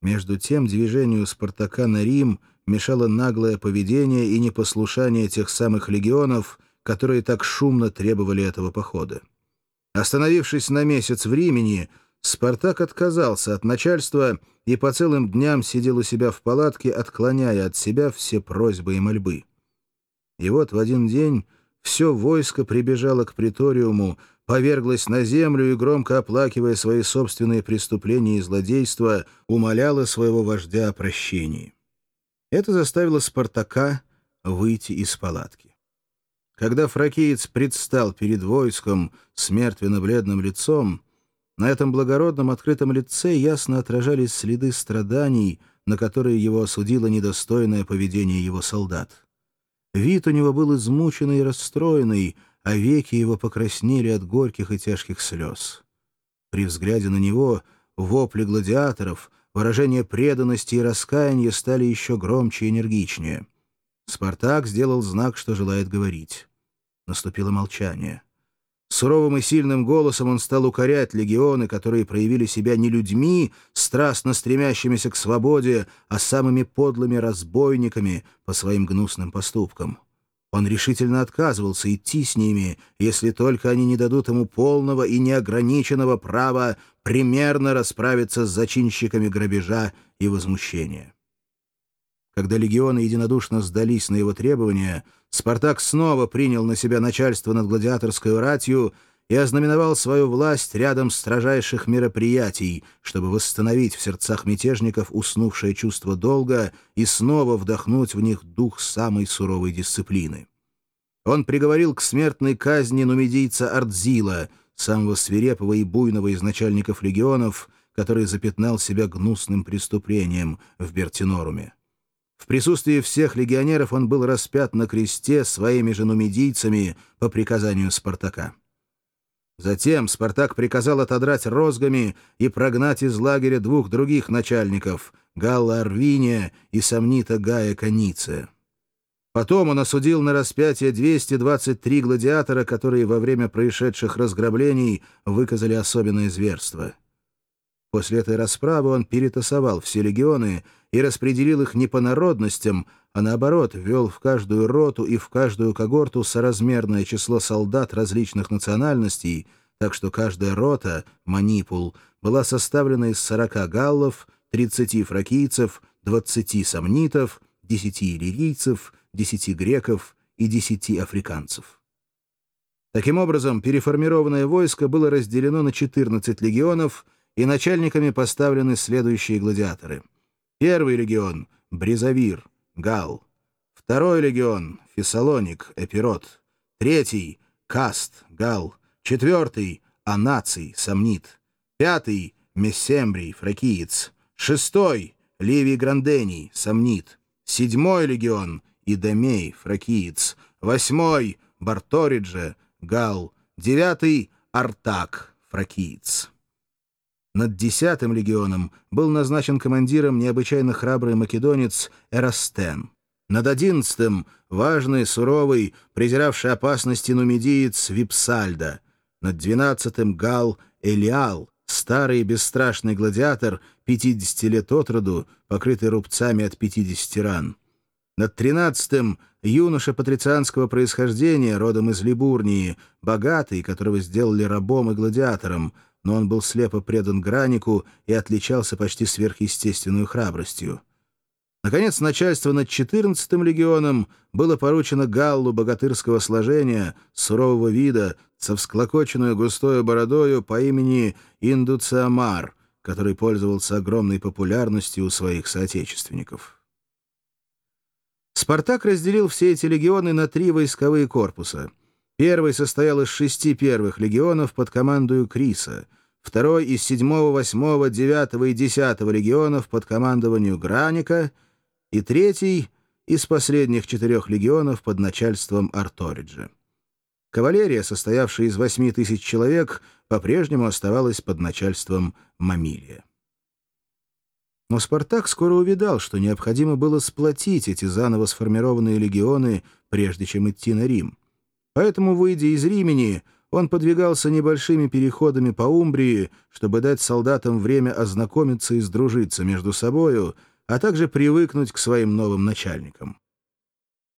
Между тем движению Спартака на Рим мешало наглое поведение и непослушание тех самых легионов, которые так шумно требовали этого похода. Остановившись на месяц в Римени, Спартак отказался от начальства и по целым дням сидел у себя в палатке, отклоняя от себя все просьбы и мольбы. И вот в один день все войско прибежало к приториуму, поверглось на землю и, громко оплакивая свои собственные преступления и злодейства, умоляла своего вождя о прощении. Это заставило Спартака выйти из палатки. Когда фракиец предстал перед войском с мертвенно-бледным лицом, на этом благородном открытом лице ясно отражались следы страданий, на которые его осудило недостойное поведение его солдат. Вид у него был измученный и расстроенный, а веки его покраснели от горьких и тяжких слез. При взгляде на него вопли гладиаторов, выражение преданности и раскаяния стали еще громче и энергичнее. Спартак сделал знак, что желает говорить. Наступило молчание. Суровым и сильным голосом он стал укорять легионы, которые проявили себя не людьми, страстно стремящимися к свободе, а самыми подлыми разбойниками по своим гнусным поступкам. Он решительно отказывался идти с ними, если только они не дадут ему полного и неограниченного права примерно расправиться с зачинщиками грабежа и возмущения. Когда легионы единодушно сдались на его требования, Спартак снова принял на себя начальство над гладиаторской ратью и ознаменовал свою власть рядом строжайших мероприятий, чтобы восстановить в сердцах мятежников уснувшее чувство долга и снова вдохнуть в них дух самой суровой дисциплины. Он приговорил к смертной казни нумидийца Ардзила, самого свирепого и буйного из начальников легионов, который запятнал себя гнусным преступлением в Бертиноруме. В присутствии всех легионеров он был распят на кресте своими же нумидийцами по приказанию Спартака. Затем Спартак приказал отодрать розгами и прогнать из лагеря двух других начальников — Галла Арвиния и Сомнита Гая Каниция. Потом он осудил на распятие 223 гладиатора, которые во время происшедших разграблений выказали особенное зверство. После этой расправы он перетасовал все легионы и распределил их не по народностям, а наоборот, ввел в каждую роту и в каждую когорту соразмерное число солдат различных национальностей, так что каждая рота, манипул, была составлена из 40 галлов, 30 фракийцев, 20 сомнитов, 10 иллирийцев, 10 греков и 10 африканцев. Таким образом, переформированное войско было разделено на 14 легионов — и начальниками поставлены следующие гладиаторы. Первый легион — Бризавир, Гал. Второй легион — Фессалоник, Эпирот. Третий — Каст, Гал. Четвертый — Анаций, Сомнит. Пятый — Мессембрий, Фракиец. Шестой — Ливий Грандений, Сомнит. Седьмой легион — Идомей, Фракиец. Восьмой — Барторидже, Гал. Девятый — Артак, Фракиец. Над десятым легионом был назначен командиром необычайно храбрый македонец Эрастен. Над одиннадцатым — важный, суровый, презиравший опасности нумидиец Випсальда. Над двенадцатым — Гал Элиал, старый бесстрашный гладиатор, 50 лет от роду, покрытый рубцами от 50 ран. Над тринадцатым — юноша патрицианского происхождения, родом из Либурнии, богатый, которого сделали рабом и гладиатором — но он был слепо предан Гранику и отличался почти сверхъестественной храбростью. Наконец, начальство над 14-м легионом было поручено Галлу богатырского сложения, сурового вида, со всклокоченную густою бородою по имени Индуциамар, который пользовался огромной популярностью у своих соотечественников. Спартак разделил все эти легионы на три войсковые корпуса — Первый состоял из шести первых легионов под командою Криса, второй — из седьмого, восьмого, девятого и десятого легионов под командованию Граника и третий — из последних четырех легионов под начальством Арториджа. Кавалерия, состоявшая из восьми тысяч человек, по-прежнему оставалась под начальством Мамилия. Но Спартак скоро увидал, что необходимо было сплотить эти заново сформированные легионы, прежде чем идти на Рим. Поэтому, выйдя из Римени, он подвигался небольшими переходами по Умбрии, чтобы дать солдатам время ознакомиться и сдружиться между собою, а также привыкнуть к своим новым начальникам.